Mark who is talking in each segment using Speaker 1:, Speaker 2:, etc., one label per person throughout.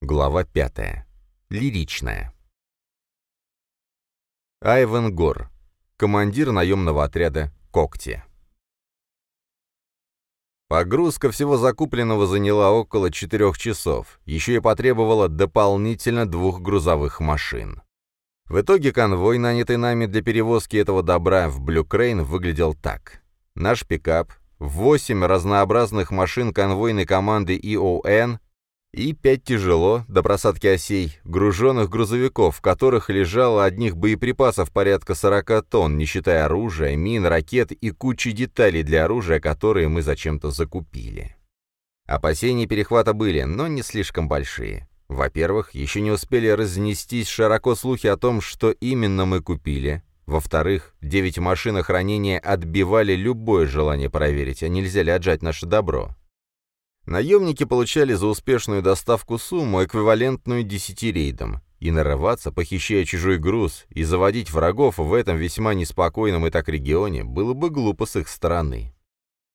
Speaker 1: Глава пятая. Лиричная. Айвен Гор. Командир наемного отряда «Когти». Погрузка всего закупленного заняла около четырех часов, еще и потребовала дополнительно двух грузовых машин. В итоге конвой, нанятый нами для перевозки этого добра в Блюкрейн, выглядел так. Наш пикап, восемь разнообразных машин конвойной команды ИОН и пять тяжело, до просадки осей, груженных грузовиков, в которых лежало одних боеприпасов порядка 40 тонн, не считая оружия, мин, ракет и кучи деталей для оружия, которые мы зачем-то закупили. Опасения перехвата были, но не слишком большие. Во-первых, еще не успели разнестись широко слухи о том, что именно мы купили. Во-вторых, девять машин охранения отбивали любое желание проверить, а нельзя ли отжать наше добро. Наемники получали за успешную доставку сумму, эквивалентную десяти рейдам, и нарываться, похищая чужой груз, и заводить врагов в этом весьма неспокойном и так регионе было бы глупо с их стороны.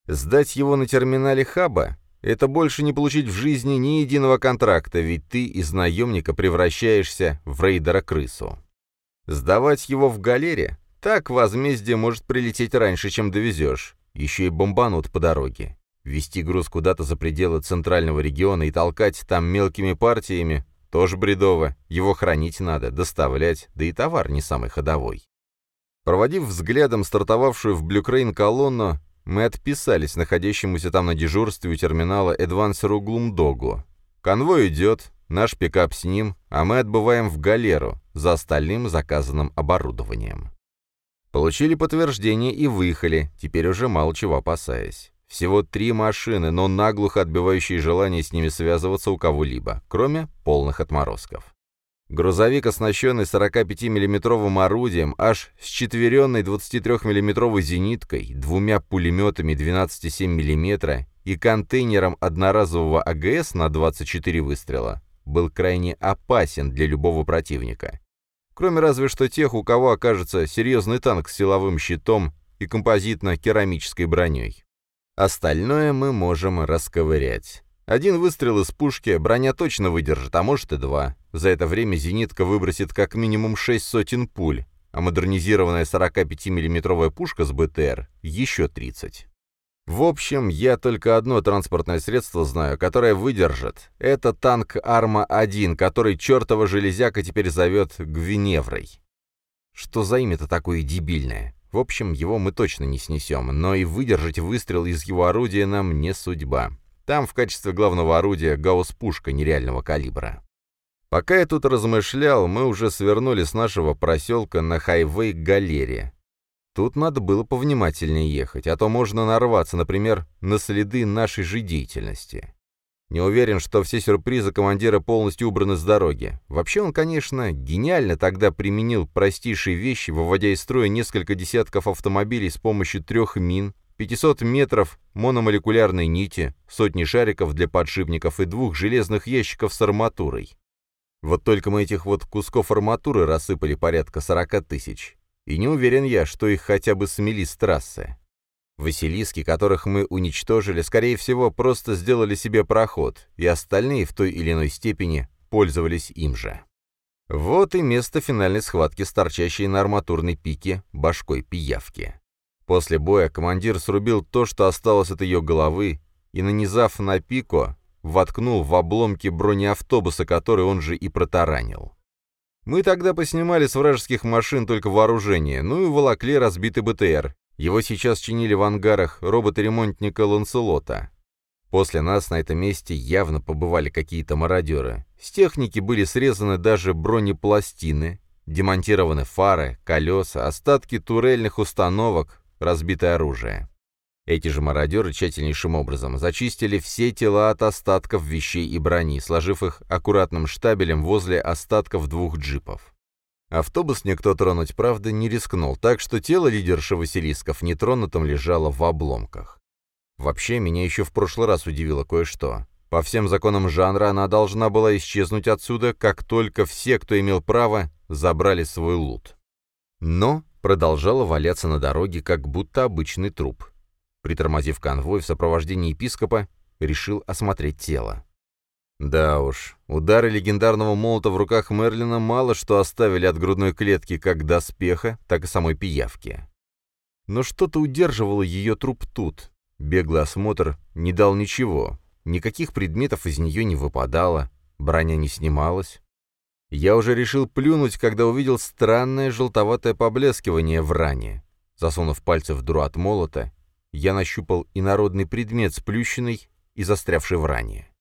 Speaker 1: Сдать его на терминале хаба — это больше не получить в жизни ни единого контракта, ведь ты из наемника превращаешься в рейдера-крысу. Сдавать его в галере — так возмездие может прилететь раньше, чем довезешь, еще и бомбанут по дороге. Вести груз куда-то за пределы центрального региона и толкать там мелкими партиями – тоже бредово. Его хранить надо, доставлять, да и товар не самый ходовой. Проводив взглядом стартовавшую в Блюкрейн колонну, мы отписались находящемуся там на дежурстве у терминала Эдвансеру Глумдогу. Конвой идет, наш пикап с ним, а мы отбываем в галеру за остальным заказанным оборудованием. Получили подтверждение и выехали, теперь уже мало чего опасаясь. Всего три машины, но наглухо отбивающие желание с ними связываться у кого-либо, кроме полных отморозков. Грузовик, оснащенный 45 миллиметровым орудием, аж с четверенной 23 миллиметровой зениткой, двумя пулеметами 12,7 мм и контейнером одноразового АГС на 24 выстрела, был крайне опасен для любого противника. Кроме разве что тех, у кого окажется серьезный танк с силовым щитом и композитно-керамической броней. Остальное мы можем расковырять. Один выстрел из пушки броня точно выдержит, а может и два. За это время зенитка выбросит как минимум шесть сотен пуль, а модернизированная 45 миллиметровая пушка с БТР — еще 30. В общем, я только одно транспортное средство знаю, которое выдержит. Это танк Арма-1, который чертова железяка теперь зовет Гвиневрой. Что за имя-то такое дебильное? В общем, его мы точно не снесем, но и выдержать выстрел из его орудия нам не судьба. Там в качестве главного орудия гаусс-пушка нереального калибра. Пока я тут размышлял, мы уже свернули с нашего проселка на хайвей к галере. Тут надо было повнимательнее ехать, а то можно нарваться, например, на следы нашей же деятельности. Не уверен, что все сюрпризы командира полностью убраны с дороги. Вообще он, конечно, гениально тогда применил простейшие вещи, выводя из строя несколько десятков автомобилей с помощью трех мин, 500 метров мономолекулярной нити, сотни шариков для подшипников и двух железных ящиков с арматурой. Вот только мы этих вот кусков арматуры рассыпали порядка 40 тысяч. И не уверен я, что их хотя бы смели с трассы. Василиски, которых мы уничтожили, скорее всего, просто сделали себе проход, и остальные в той или иной степени пользовались им же. Вот и место финальной схватки с торчащей на арматурной пике башкой пиявки. После боя командир срубил то, что осталось от ее головы, и, нанизав на пико, воткнул в обломки бронеавтобуса, который он же и протаранил. Мы тогда поснимали с вражеских машин только вооружение, ну и волокли разбитый БТР, его сейчас чинили в ангарах робота-ремонтника Ланселота. После нас на этом месте явно побывали какие-то мародеры. С техники были срезаны даже бронепластины, демонтированы фары, колеса, остатки турельных установок, разбитое оружие. Эти же мародеры тщательнейшим образом зачистили все тела от остатков вещей и брони, сложив их аккуратным штабелем возле остатков двух джипов. Автобус никто тронуть, правда, не рискнул, так что тело лидерши Василисков нетронутым лежало в обломках. Вообще, меня еще в прошлый раз удивило кое-что. По всем законам жанра она должна была исчезнуть отсюда, как только все, кто имел право, забрали свой лут. Но продолжала валяться на дороге, как будто обычный труп. Притормозив конвой в сопровождении епископа, решил осмотреть тело. Да уж, удары легендарного молота в руках Мерлина мало что оставили от грудной клетки как доспеха, так и самой пиявки. Но что-то удерживало ее труп тут. Беглый осмотр не дал ничего. Никаких предметов из нее не выпадало, броня не снималась. Я уже решил плюнуть, когда увидел странное желтоватое поблескивание в ране. Засунув пальцы в дуру от молота, я нащупал инородный предмет, сплющенный и застрявший в ране.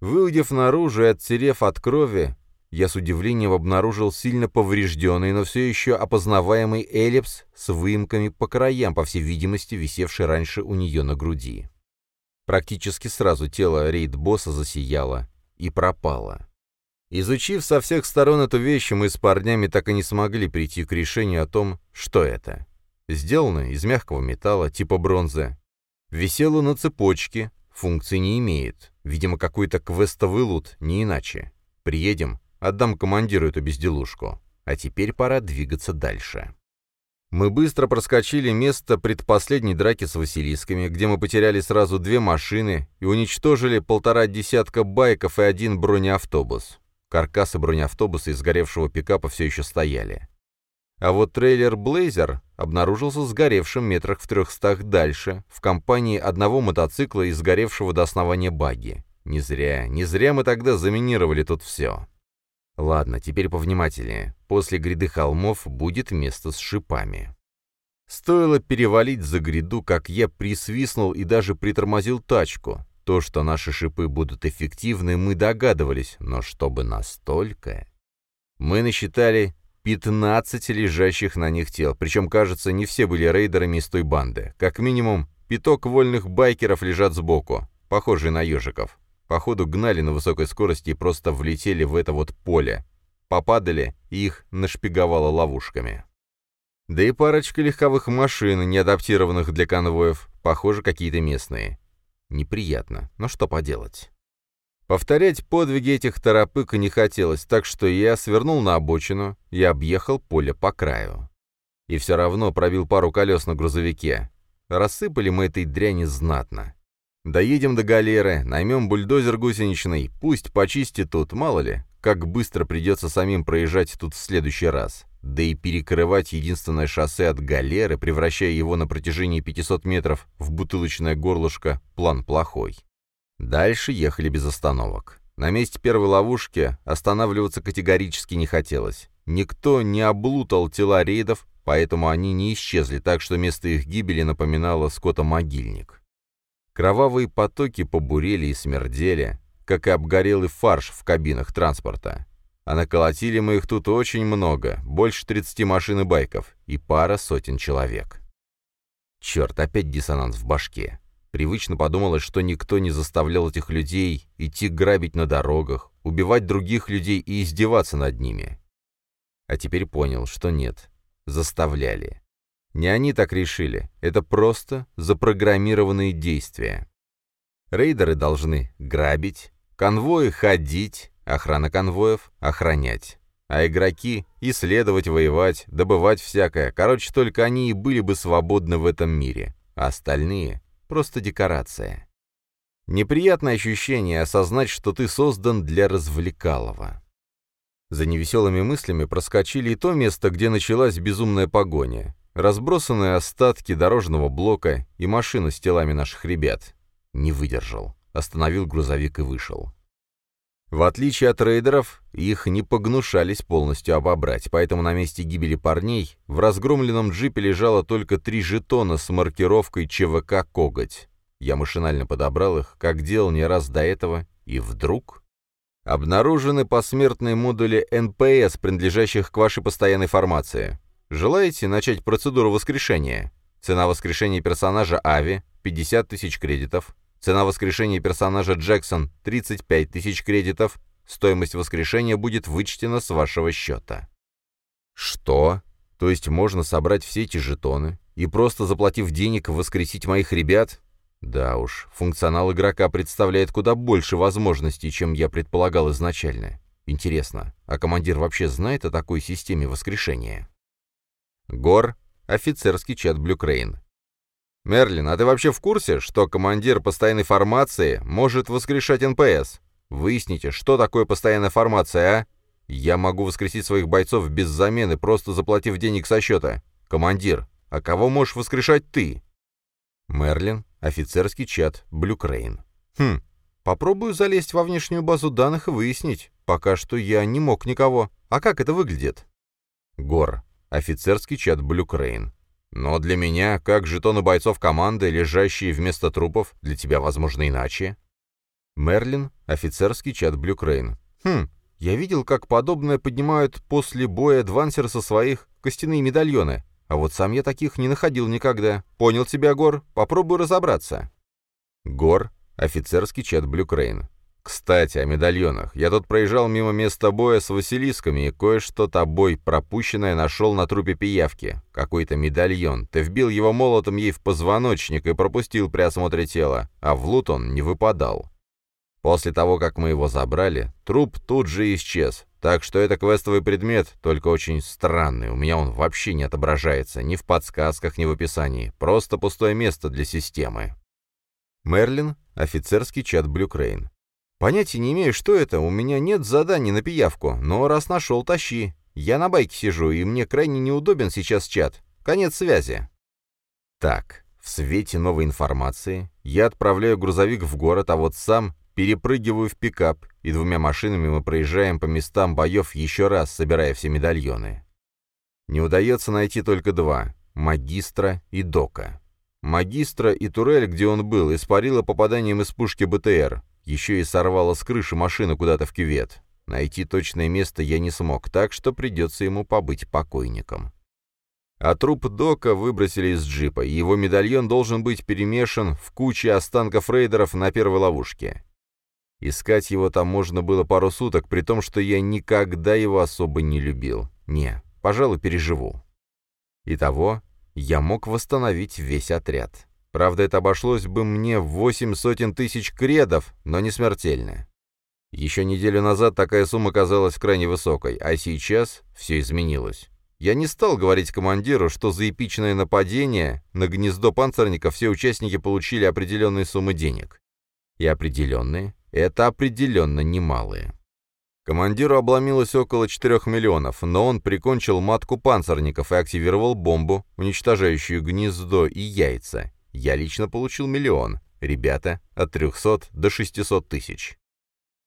Speaker 1: Выудив наружу и оттерев от крови, я с удивлением обнаружил сильно поврежденный, но все еще опознаваемый эллипс с выемками по краям, по всей видимости, висевший раньше у нее на груди. Практически сразу тело рейд-босса засияло и пропало. Изучив со всех сторон эту вещь, мы с парнями так и не смогли прийти к решению о том, что это. Сделано из мягкого металла, типа бронзы. Висело на цепочке, функции не имеет. Видимо, какой-то квестовый лут, не иначе. Приедем, отдам командиру эту безделушку. А теперь пора двигаться дальше. Мы быстро проскочили место предпоследней драки с Василисками, где мы потеряли сразу две машины и уничтожили полтора десятка байков и один бронеавтобус. Каркасы бронеавтобуса и сгоревшего пикапа все еще стояли. А вот трейлер «Блейзер» обнаружился сгоревшим метрах в трехстах дальше, в компании одного мотоцикла и сгоревшего до основания баги. Не зря, не зря мы тогда заминировали тут все. Ладно, теперь повнимательнее. После гряды холмов будет место с шипами. Стоило перевалить за гряду, как я присвистнул и даже притормозил тачку. То, что наши шипы будут эффективны, мы догадывались, но чтобы настолько... Мы насчитали 15 лежащих на них тел, причем, кажется, не все были рейдерами из той банды. Как минимум, пяток вольных байкеров лежат сбоку, похожие на ежиков. Походу, гнали на высокой скорости и просто влетели в это вот поле. Попадали, и их нашпиговало ловушками. Да и парочка легковых машин, не адаптированных для конвоев, похоже, какие-то местные. Неприятно, но что поделать. Повторять подвиги этих торопык не хотелось, так что я свернул на обочину и объехал поле по краю. И все равно пробил пару колес на грузовике. Рассыпали мы этой дряни знатно. Доедем до галеры, наймем бульдозер гусеничный, пусть почистит тут, мало ли, как быстро придется самим проезжать тут в следующий раз. Да и перекрывать единственное шоссе от галеры, превращая его на протяжении 500 метров в бутылочное горлышко, план плохой. Дальше ехали без остановок. На месте первой ловушки останавливаться категорически не хотелось. Никто не облутал тела рейдов, поэтому они не исчезли, так что место их гибели напоминало скотомогильник. Кровавые потоки побурели и смердели, как и обгорелый фарш в кабинах транспорта. А наколотили мы их тут очень много, больше 30 машин и байков, и пара сотен человек. Черт, опять диссонанс в башке. Привычно подумалось, что никто не заставлял этих людей идти грабить на дорогах, убивать других людей и издеваться над ними. А теперь понял, что нет. Заставляли. Не они так решили, это просто запрограммированные действия. Рейдеры должны грабить, конвои ходить, охрана конвоев охранять. А игроки — исследовать, воевать, добывать всякое. Короче, только они и были бы свободны в этом мире. А остальные просто декорация. Неприятное ощущение осознать, что ты создан для развлекалого. За невеселыми мыслями проскочили и то место, где началась безумная погоня. Разбросанные остатки дорожного блока и машина с телами наших ребят. Не выдержал. Остановил грузовик и вышел. В отличие от рейдеров, их не погнушались полностью обобрать, поэтому на месте гибели парней в разгромленном джипе лежало только три жетона с маркировкой ЧВК «Коготь». Я машинально подобрал их, как делал не раз до этого, и вдруг... Обнаружены посмертные модули НПС, принадлежащих к вашей постоянной формации. Желаете начать процедуру воскрешения? Цена воскрешения персонажа Ави — 50 тысяч кредитов. Цена воскрешения персонажа Джексон — 35 тысяч кредитов. Стоимость воскрешения будет вычтена с вашего счета. Что? То есть можно собрать все эти жетоны и просто заплатив денег воскресить моих ребят? Да уж, функционал игрока представляет куда больше возможностей, чем я предполагал изначально. Интересно, а командир вообще знает о такой системе воскрешения? Гор, офицерский чат Блюкрейн. «Мерлин, а ты вообще в курсе, что командир постоянной формации может воскрешать НПС? Выясните, что такое постоянная формация, а? Я могу воскресить своих бойцов без замены, просто заплатив денег со счета. Командир, а кого можешь воскрешать ты? Мерлин, офицерский чат, Блюкрейн. Хм, попробую залезть во внешнюю базу данных и выяснить. Пока что я не мог никого. А как это выглядит? Гор, офицерский чат, Блюкрейн. Ну для меня, как жетоны бойцов команды, лежащие вместо трупов, для тебя, возможно, иначе. Мерлин, офицерский чат Блюкрейн. Хм, я видел, как подобное поднимает после боя Эдвансер со своих костяные медальоны, а вот сам я таких не находил никогда. Понял тебя, Гор? Попробуй разобраться. Гор, офицерский чат Блюкрейн. Кстати, о медальонах. Я тут проезжал мимо места боя с Василисками, и кое-что тобой пропущенное нашел на трупе пиявки. Какой-то медальон. Ты вбил его молотом ей в позвоночник и пропустил при осмотре тела, а в лут он не выпадал. После того, как мы его забрали, труп тут же исчез. Так что это квестовый предмет, только очень странный. У меня он вообще не отображается ни в подсказках, ни в описании. Просто пустое место для системы. Мерлин, офицерский чат Блюкрейн. Понятия не имею, что это, у меня нет заданий на пиявку, но раз нашел, тащи. Я на байке сижу, и мне крайне неудобен сейчас чат. Конец связи. Так, в свете новой информации я отправляю грузовик в город, а вот сам перепрыгиваю в пикап, и двумя машинами мы проезжаем по местам боев еще раз, собирая все медальоны. Не удается найти только два — Магистра и Дока. Магистра и турель, где он был, испарила попаданием из пушки БТР. Еще и сорвало с крыши машины куда-то в кювет. Найти точное место я не смог, так что придется ему побыть покойником. А труп Дока выбросили из джипа, и его медальон должен быть перемешан в куче останков рейдеров на первой ловушке. Искать его там можно было пару суток, при том, что я никогда его особо не любил. Не, пожалуй, переживу. Итого, я мог восстановить весь отряд. Правда, это обошлось бы мне в восемь сотен тысяч кредов, но не смертельно. Еще неделю назад такая сумма казалась крайне высокой, а сейчас все изменилось. Я не стал говорить командиру, что за эпичное нападение на гнездо панцирника все участники получили определенные суммы денег. И определенные — это определенно немалые. Командиру обломилось около 4 миллионов, но он прикончил матку панцирников и активировал бомбу, уничтожающую гнездо и яйца, я лично получил миллион, ребята — от 300 до 600 тысяч.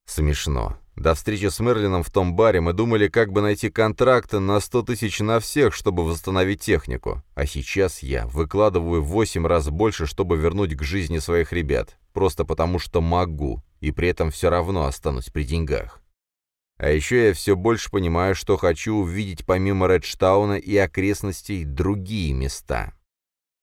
Speaker 1: Смешно. До встречи с Мерлином в том баре мы думали, как бы найти контракт на 100 тысяч на всех, чтобы восстановить технику. А сейчас я выкладываю в 8 раз больше, чтобы вернуть к жизни своих ребят. Просто потому, что могу, и при этом все равно останусь при деньгах. А еще я все больше понимаю, что хочу увидеть помимо Редштауна и окрестностей другие места.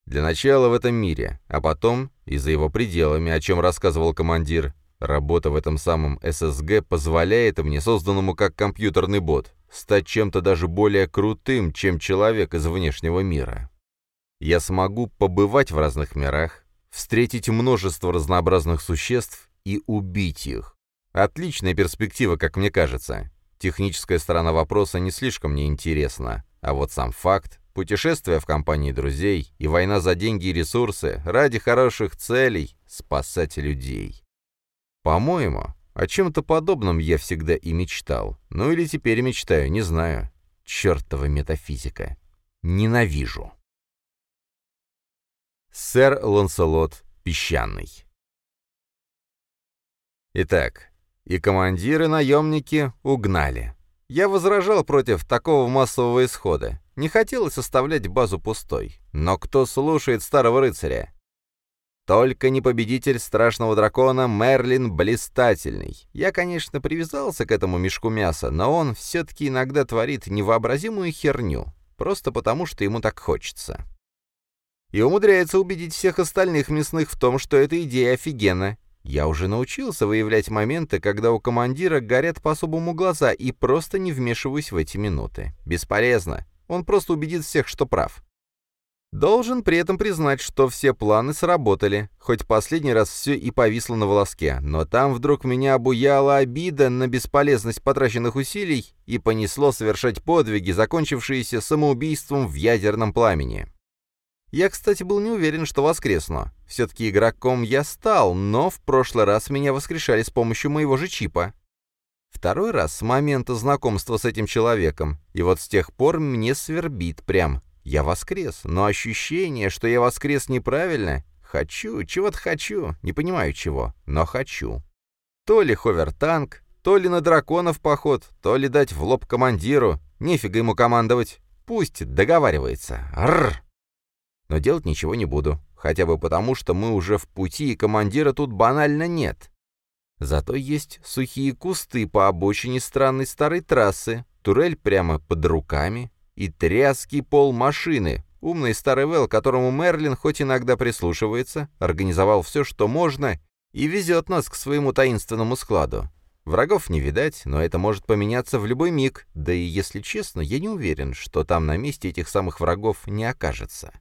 Speaker 1: Для начала в этом мире, а потом и за его пределами, о чем рассказывал командир. Работа в этом самом ССГ позволяет мне, созданному как компьютерный бот, стать чем-то даже более крутым, чем человек из внешнего мира. Я смогу побывать в разных мирах, встретить множество разнообразных существ и убить их. Отличная перспектива, как мне кажется. Техническая сторона вопроса не слишком мне интересна, а вот сам факт Путешествия в компании друзей и война за деньги и ресурсы ради хороших целей спасать людей. По-моему, о чем-то подобном я всегда и мечтал. Ну или теперь мечтаю, не знаю. Чертова метафизика. Ненавижу. Сэр Ланселот Песчаный Итак, и командиры наемники угнали. Я возражал против такого массового исхода. Не хотелось оставлять базу пустой. Но кто слушает старого рыцаря? Только не победитель страшного дракона Мерлин Блистательный. Я, конечно, привязался к этому мешку мяса, но он все-таки иногда творит невообразимую херню, просто потому, что ему так хочется. И умудряется убедить всех остальных мясных в том, что эта идея офигенна, я уже научился выявлять моменты, когда у командира горят по-особому глаза, и просто не вмешиваюсь в эти минуты. Бесполезно. Он просто убедит всех, что прав. Должен при этом признать, что все планы сработали, хоть последний раз все и повисло на волоске, но там вдруг меня обуяла обида на бесполезность потраченных усилий и понесло совершать подвиги, закончившиеся самоубийством в ядерном пламени. Я, кстати, был не уверен, что воскресну. Все-таки игроком я стал, но в прошлый раз меня воскрешали с помощью моего же чипа. Второй раз с момента знакомства с этим человеком, и вот с тех пор мне свербит прям. Я воскрес, но ощущение, что я воскрес неправильно, хочу, чего-то хочу, не понимаю чего, но хочу. То ли ховертанк, то ли на драконов поход, то ли дать в лоб командиру, нефига ему командовать, пусть договаривается. Рррр. Но делать ничего не буду, хотя бы потому, что мы уже в пути, и командира тут банально нет. Зато есть сухие кусты по обочине странной старой трассы, турель прямо под руками и тряский пол машины. Умный старый Вэл, которому Мерлин хоть иногда прислушивается, организовал все, что можно, и везет нас к своему таинственному складу. Врагов не видать, но это может поменяться в любой миг, да и, если честно, я не уверен, что там на месте этих самых врагов не окажется.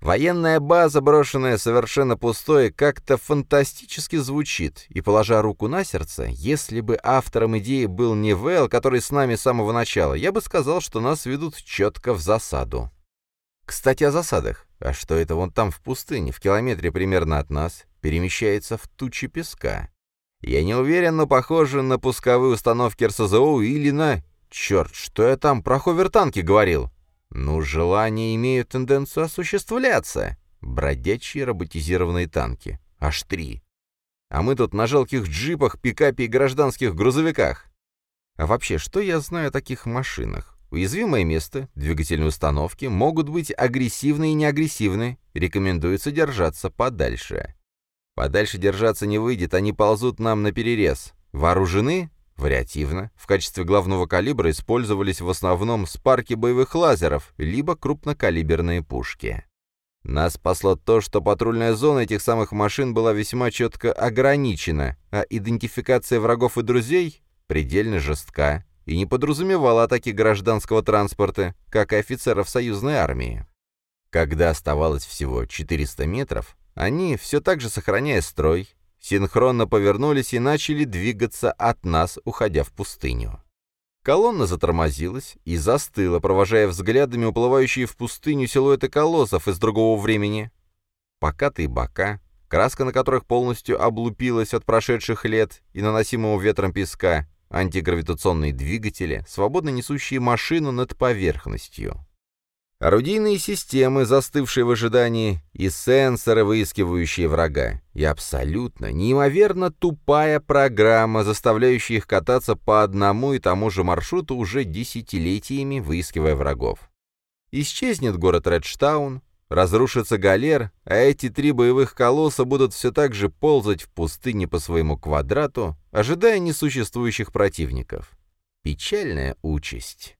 Speaker 1: Военная база, брошенная совершенно пустой, как-то фантастически звучит, и, положа руку на сердце, если бы автором идеи был не Вэл, который с нами с самого начала, я бы сказал, что нас ведут четко в засаду. Кстати, о засадах. А что это вон там в пустыне, в километре примерно от нас, перемещается в тучи песка? Я не уверен, но похоже на пусковые установки РСЗО или на... Черт, что я там про ховертанки говорил? Ну, желания имеют тенденцию осуществляться. Бродячие роботизированные танки. Аж три. А мы тут на жалких джипах, пикапе и гражданских грузовиках. А вообще, что я знаю о таких машинах? Уязвимое место, двигательные установки могут быть агрессивны и неагрессивны, рекомендуется держаться подальше. Подальше держаться не выйдет, они ползут нам на перерез. Вооружены? Вариативно. В качестве главного калибра использовались в основном спарки боевых лазеров, либо крупнокалиберные пушки. Нас спасло то, что патрульная зона этих самых машин была весьма четко ограничена, а идентификация врагов и друзей предельно жестка и не подразумевала атаки гражданского транспорта, как и офицеров союзной армии. Когда оставалось всего 400 метров, они, все так же сохраняя строй, синхронно повернулись и начали двигаться от нас, уходя в пустыню. Колонна затормозилась и застыла, провожая взглядами уплывающие в пустыню силуэты колоссов из другого времени. Покатые бока, краска на которых полностью облупилась от прошедших лет и наносимого ветром песка, антигравитационные двигатели, свободно несущие машину над поверхностью. Орудийные системы, застывшие в ожидании, и сенсоры, выискивающие врага, и абсолютно неимоверно тупая программа, заставляющая их кататься по одному и тому же маршруту уже десятилетиями, выискивая врагов. Исчезнет город Редштаун, разрушится галер, а эти три боевых колосса будут все так же ползать в пустыне по своему квадрату, ожидая несуществующих противников. Печальная участь.